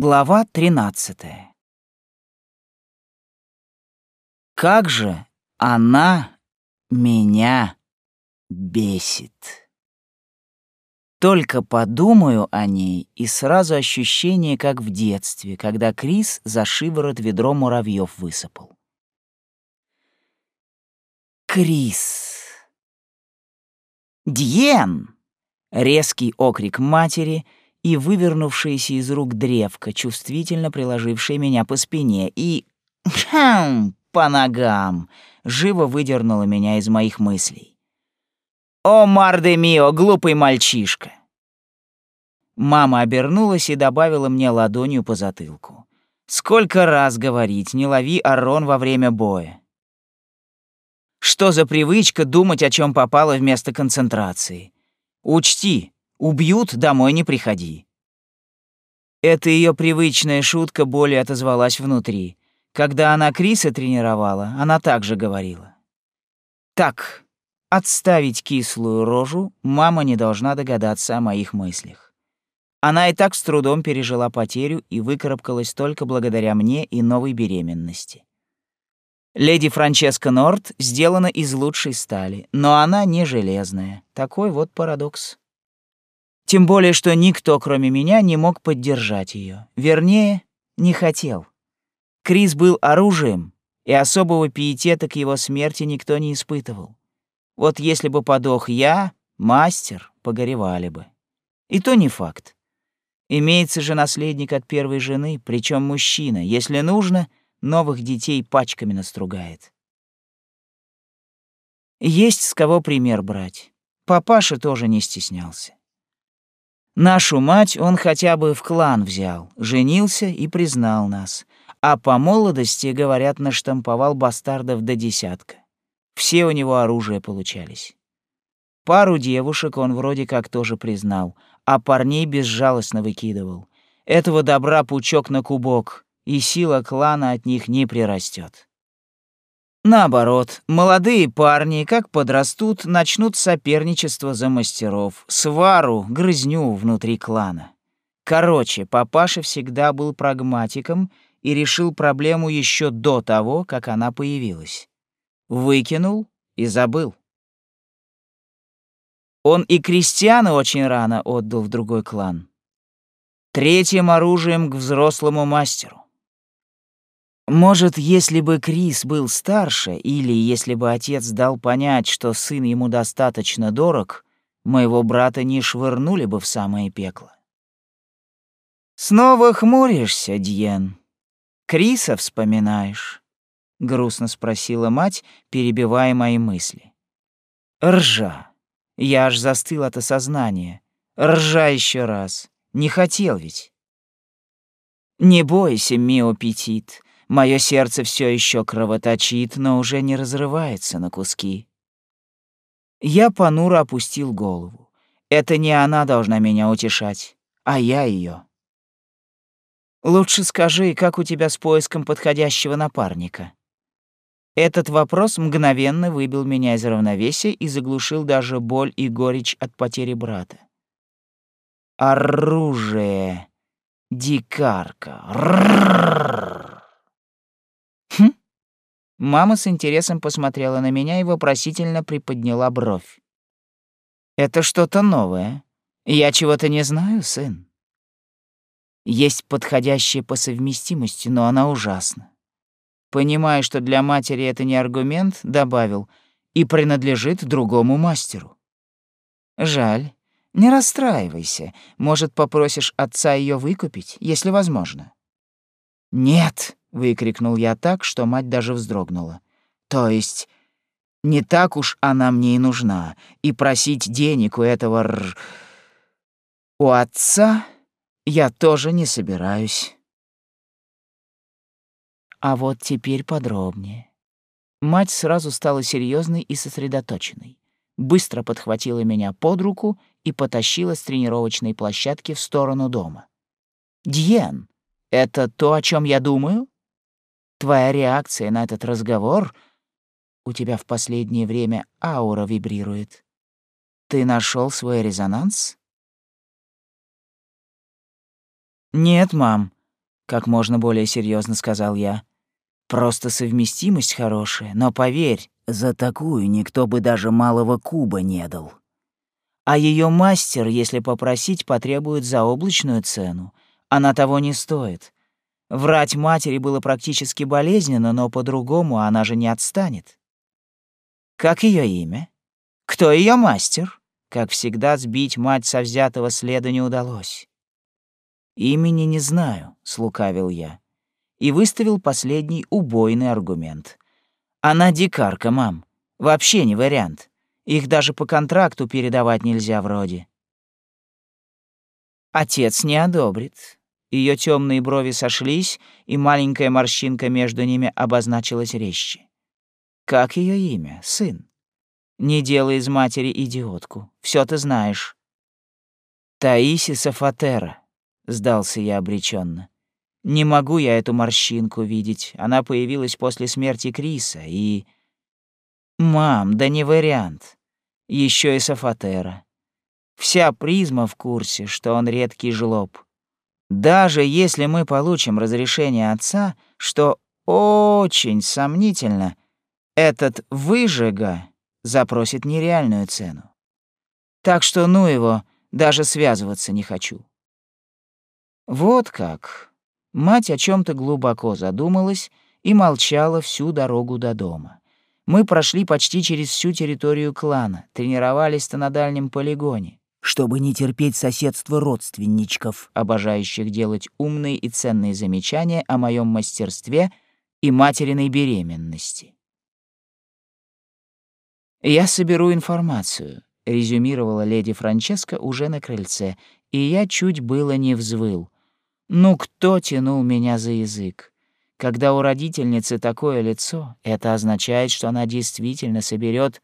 Глава 13. Как же она меня бесит. Только подумаю о ней, и сразу ощущение, как в детстве, когда Крис за шиворот ведро муравьев высыпал. Крис. Диен! Резкий окрик матери и вывернувшаяся из рук древко, чувствительно приложившая меня по спине, и... Хм, по ногам, живо выдернула меня из моих мыслей. «О, марде мио, глупый мальчишка!» Мама обернулась и добавила мне ладонью по затылку. «Сколько раз говорить, не лови арон во время боя!» Что за привычка думать, о чем попало вместо концентрации? Учти, убьют, домой не приходи. Эта ее привычная шутка более отозвалась внутри. Когда она Криса тренировала, она также говорила. Так, отставить кислую рожу, мама не должна догадаться о моих мыслях. Она и так с трудом пережила потерю и выкарабкалась только благодаря мне и новой беременности. Леди Франческа Норт сделана из лучшей стали, но она не железная. Такой вот парадокс. Тем более, что никто, кроме меня, не мог поддержать ее. Вернее, не хотел. Крис был оружием, и особого пиетета к его смерти никто не испытывал. Вот если бы подох я, мастер, погоревали бы. И то не факт. Имеется же наследник от первой жены, причем мужчина. Если нужно, новых детей пачками настругает. Есть с кого пример брать. Папаша тоже не стеснялся. Нашу мать он хотя бы в клан взял, женился и признал нас — а по молодости, говорят, наштамповал бастардов до десятка. Все у него оружие получались. Пару девушек он вроде как тоже признал, а парней безжалостно выкидывал. Этого добра пучок на кубок, и сила клана от них не прирастет. Наоборот, молодые парни, как подрастут, начнут соперничество за мастеров, свару, грызню внутри клана. Короче, папаша всегда был прагматиком — и решил проблему еще до того, как она появилась. Выкинул и забыл. Он и крестьяна очень рано отдал в другой клан. Третьим оружием к взрослому мастеру. Может, если бы Крис был старше, или если бы отец дал понять, что сын ему достаточно дорог, моего брата не швырнули бы в самое пекло. «Снова хмуришься, Дьен?» Криса вспоминаешь?» — грустно спросила мать, перебивая мои мысли. «Ржа. Я аж застыл от осознания. Ржа еще раз. Не хотел ведь». «Не бойся, Мио Петит. Мое сердце все еще кровоточит, но уже не разрывается на куски». Я понуро опустил голову. Это не она должна меня утешать, а я ее. Лучше скажи, как у тебя с поиском подходящего напарника. Этот вопрос мгновенно выбил меня из равновесия и заглушил даже боль и горечь от потери брата. Оружие. Дикарка. Хм. Мама с интересом посмотрела на меня и вопросительно приподняла бровь. Это что-то новое. Я чего-то не знаю, сын. Есть подходящая по совместимости, но она ужасна. Понимая, что для матери это не аргумент, добавил «и принадлежит другому мастеру». Жаль. Не расстраивайся. Может, попросишь отца ее выкупить, если возможно. «Нет!» — выкрикнул я так, что мать даже вздрогнула. «То есть, не так уж она мне и нужна, и просить денег у этого р... у отца...» я тоже не собираюсь. А вот теперь подробнее. Мать сразу стала серьезной и сосредоточенной. Быстро подхватила меня под руку и потащила с тренировочной площадки в сторону дома. «Дьен, это то, о чем я думаю? Твоя реакция на этот разговор... У тебя в последнее время аура вибрирует. Ты нашел свой резонанс?» «Нет, мам, как можно более серьезно сказал я. Просто совместимость хорошая, но поверь, за такую никто бы даже малого куба не дал. А ее мастер, если попросить, потребует заоблачную цену. Она того не стоит. Врать матери было практически болезненно, но по-другому она же не отстанет. Как ее имя? Кто ее мастер? Как всегда, сбить мать со взятого следа не удалось. «Имени не знаю», — слукавил я. И выставил последний убойный аргумент. «Она дикарка, мам. Вообще не вариант. Их даже по контракту передавать нельзя вроде». Отец не одобрит. Ее темные брови сошлись, и маленькая морщинка между ними обозначилась резче. Как ее имя, сын? Не делай из матери идиотку. Все ты знаешь. Таиси Сафатера, сдался я обреченно. Не могу я эту морщинку видеть. Она появилась после смерти Криса и... Мам, да не вариант. Еще и Сафатера. Вся призма в курсе, что он редкий жлоб. Даже если мы получим разрешение отца, что очень сомнительно, этот выжига запросит нереальную цену. Так что ну его, даже связываться не хочу. Вот как. Мать о чем то глубоко задумалась и молчала всю дорогу до дома. Мы прошли почти через всю территорию клана, тренировались-то на дальнем полигоне. Чтобы не терпеть соседство родственничков, обожающих делать умные и ценные замечания о моем мастерстве и материной беременности. «Я соберу информацию», — резюмировала леди Франческа уже на крыльце, и я чуть было не взвыл — ну кто тянул меня за язык? Когда у родительницы такое лицо, это означает, что она действительно соберет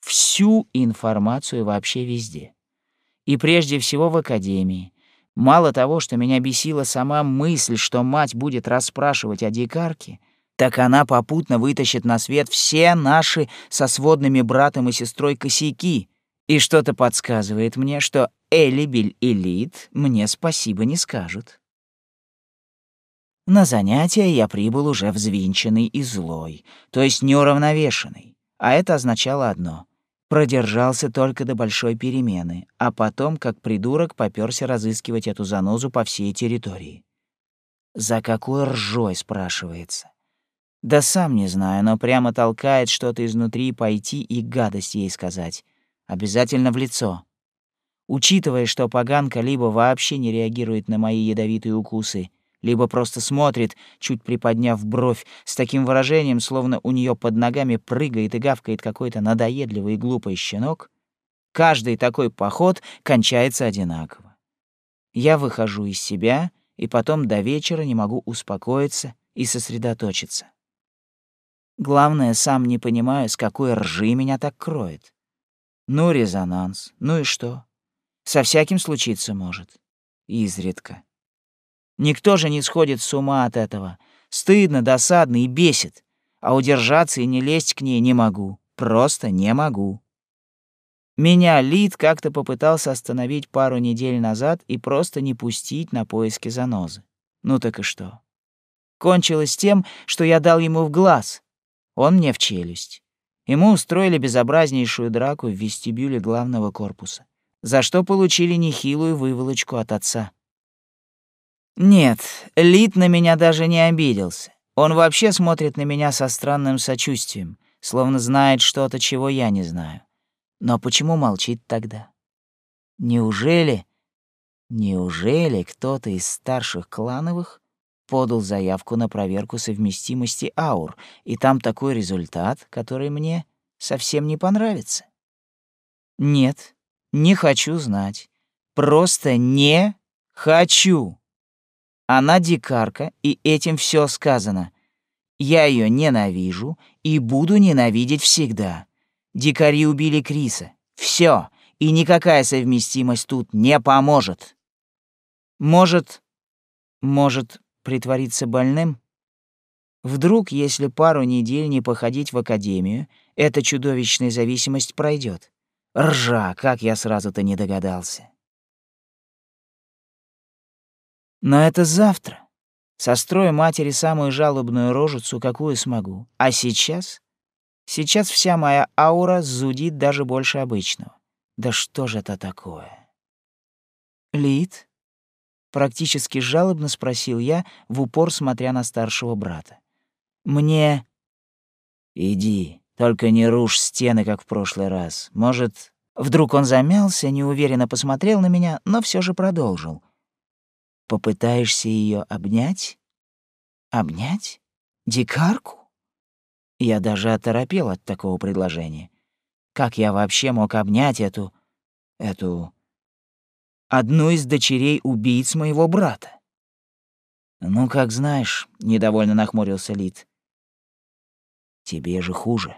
всю информацию вообще везде. И прежде всего в академии. Мало того, что меня бесила сама мысль, что мать будет расспрашивать о дикарке, так она попутно вытащит на свет все наши со сводными братом и сестрой косяки, и что-то подсказывает мне, что Элибель и Лид мне спасибо не скажут. На занятия я прибыл уже взвинченный и злой, то есть неуравновешенный, а это означало одно — продержался только до большой перемены, а потом, как придурок, попёрся разыскивать эту занозу по всей территории. За какой ржой, спрашивается? Да сам не знаю, но прямо толкает что-то изнутри пойти и гадость ей сказать. Обязательно в лицо. Учитывая, что поганка либо вообще не реагирует на мои ядовитые укусы, либо просто смотрит, чуть приподняв бровь, с таким выражением, словно у нее под ногами прыгает и гавкает какой-то надоедливый и глупый щенок, каждый такой поход кончается одинаково. Я выхожу из себя, и потом до вечера не могу успокоиться и сосредоточиться. Главное, сам не понимаю, с какой ржи меня так кроет. Ну, резонанс, ну и что? Со всяким случиться может. Изредка. Никто же не сходит с ума от этого. Стыдно, досадно и бесит. А удержаться и не лезть к ней не могу. Просто не могу. Меня Лид как-то попытался остановить пару недель назад и просто не пустить на поиски занозы. Ну так и что? Кончилось тем, что я дал ему в глаз. Он мне в челюсть. Ему устроили безобразнейшую драку в вестибюле главного корпуса, за что получили нехилую выволочку от отца. Нет, Лид на меня даже не обиделся. Он вообще смотрит на меня со странным сочувствием, словно знает что-то, чего я не знаю. Но почему молчит тогда? Неужели... Неужели кто-то из старших клановых подал заявку на проверку совместимости аур, и там такой результат, который мне совсем не понравится? Нет, не хочу знать. Просто не хочу. Она дикарка, и этим все сказано. Я ее ненавижу и буду ненавидеть всегда. Дикари убили Криса. Все, и никакая совместимость тут не поможет. Может, может притвориться больным? Вдруг, если пару недель не походить в академию, эта чудовищная зависимость пройдет. Ржа, как я сразу-то не догадался. Но это завтра. Сострою матери самую жалобную рожицу, какую смогу. А сейчас? Сейчас вся моя аура зудит даже больше обычного. Да что же это такое? Лид? Практически жалобно спросил я, в упор смотря на старшего брата. Мне... Иди, только не рушь стены, как в прошлый раз. Может, вдруг он замялся, неуверенно посмотрел на меня, но все же продолжил. Попытаешься ее обнять? Обнять? Дикарку? Я даже оторопел от такого предложения. Как я вообще мог обнять эту... эту... одну из дочерей убийц моего брата? «Ну, как знаешь», — недовольно нахмурился Лид. «Тебе же хуже».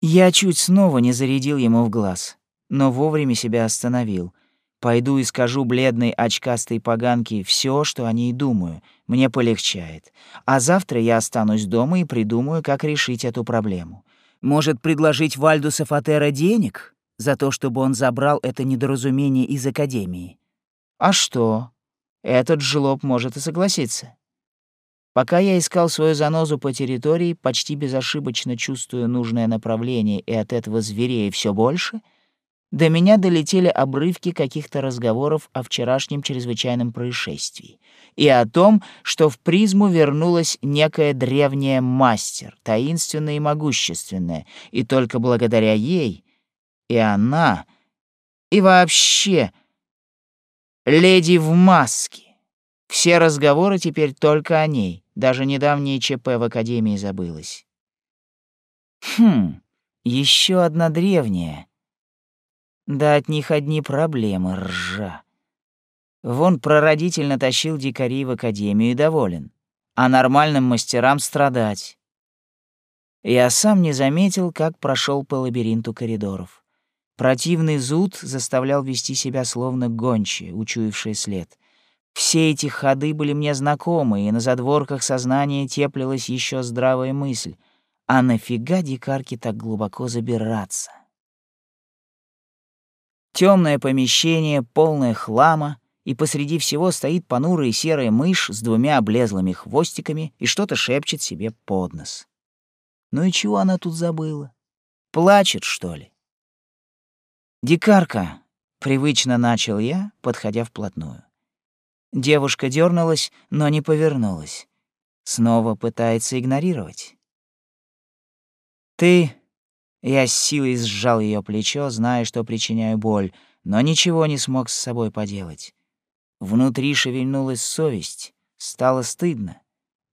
Я чуть снова не зарядил ему в глаз, но вовремя себя остановил. Пойду и скажу бледной очкастой поганке все, что о ней думаю. Мне полегчает. А завтра я останусь дома и придумаю, как решить эту проблему. Может, предложить Вальду Сафатера денег за то, чтобы он забрал это недоразумение из Академии? А что? Этот жлоб может и согласиться. Пока я искал свою занозу по территории, почти безошибочно чувствуя нужное направление и от этого зверея все больше — до меня долетели обрывки каких-то разговоров о вчерашнем чрезвычайном происшествии и о том, что в призму вернулась некая древняя мастер, таинственная и могущественная, и только благодаря ей и она, и вообще леди в маске. Все разговоры теперь только о ней, даже недавнее ЧП в Академии забылось. Хм, еще одна древняя, да от них одни проблемы, ржа. Вон прародитель натащил дикарей в академию и доволен, а нормальным мастерам страдать. Я сам не заметил, как прошел по лабиринту коридоров. Противный зуд заставлял вести себя словно гончие, учуявшие след. Все эти ходы были мне знакомы, и на задворках сознания теплилась еще здравая мысль. А нафига дикарке так глубоко забираться? Темное помещение, полное хлама, и посреди всего стоит понурая серая мышь с двумя облезлыми хвостиками и что-то шепчет себе под нос. Ну и чего она тут забыла? Плачет, что ли? «Дикарка!» — привычно начал я, подходя вплотную. Девушка дернулась, но не повернулась. Снова пытается игнорировать. «Ты я с силой сжал ее плечо, зная, что причиняю боль, но ничего не смог с собой поделать. Внутри шевельнулась совесть, стало стыдно,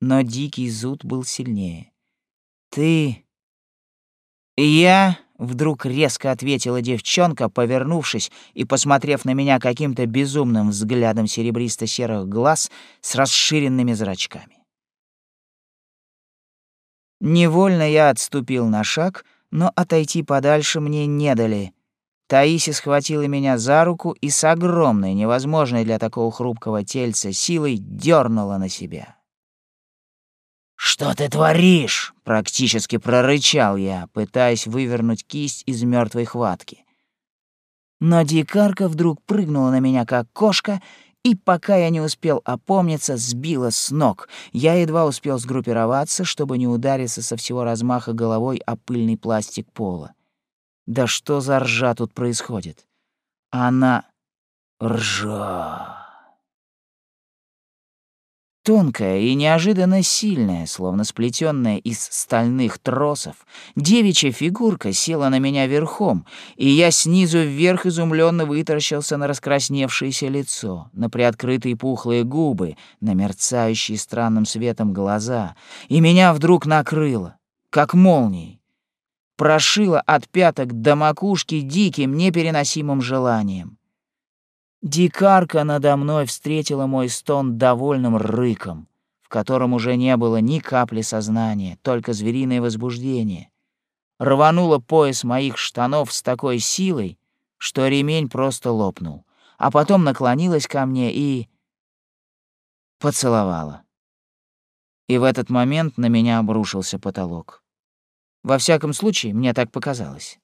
но дикий зуд был сильнее. «Ты...» «Я...» — вдруг резко ответила девчонка, повернувшись и посмотрев на меня каким-то безумным взглядом серебристо-серых глаз с расширенными зрачками. Невольно я отступил на шаг — но отойти подальше мне не дали. Таиси схватила меня за руку и с огромной, невозможной для такого хрупкого тельца силой дернула на себя. «Что ты творишь?» — практически прорычал я, пытаясь вывернуть кисть из мертвой хватки. Но дикарка вдруг прыгнула на меня, как кошка, и пока я не успел опомниться, сбила с ног. Я едва успел сгруппироваться, чтобы не удариться со всего размаха головой о пыльный пластик пола. Да что за ржа тут происходит? Она... ржа... Тонкая и неожиданно сильная, словно сплетенная из стальных тросов, девичья фигурка села на меня верхом, и я снизу вверх изумленно вытаращился на раскрасневшееся лицо, на приоткрытые пухлые губы, на мерцающие странным светом глаза, и меня вдруг накрыло, как молнией. Прошило от пяток до макушки диким, непереносимым желанием. Дикарка надо мной встретила мой стон довольным рыком, в котором уже не было ни капли сознания, только звериное возбуждение. Рванула пояс моих штанов с такой силой, что ремень просто лопнул, а потом наклонилась ко мне и... поцеловала. И в этот момент на меня обрушился потолок. Во всяком случае, мне так показалось.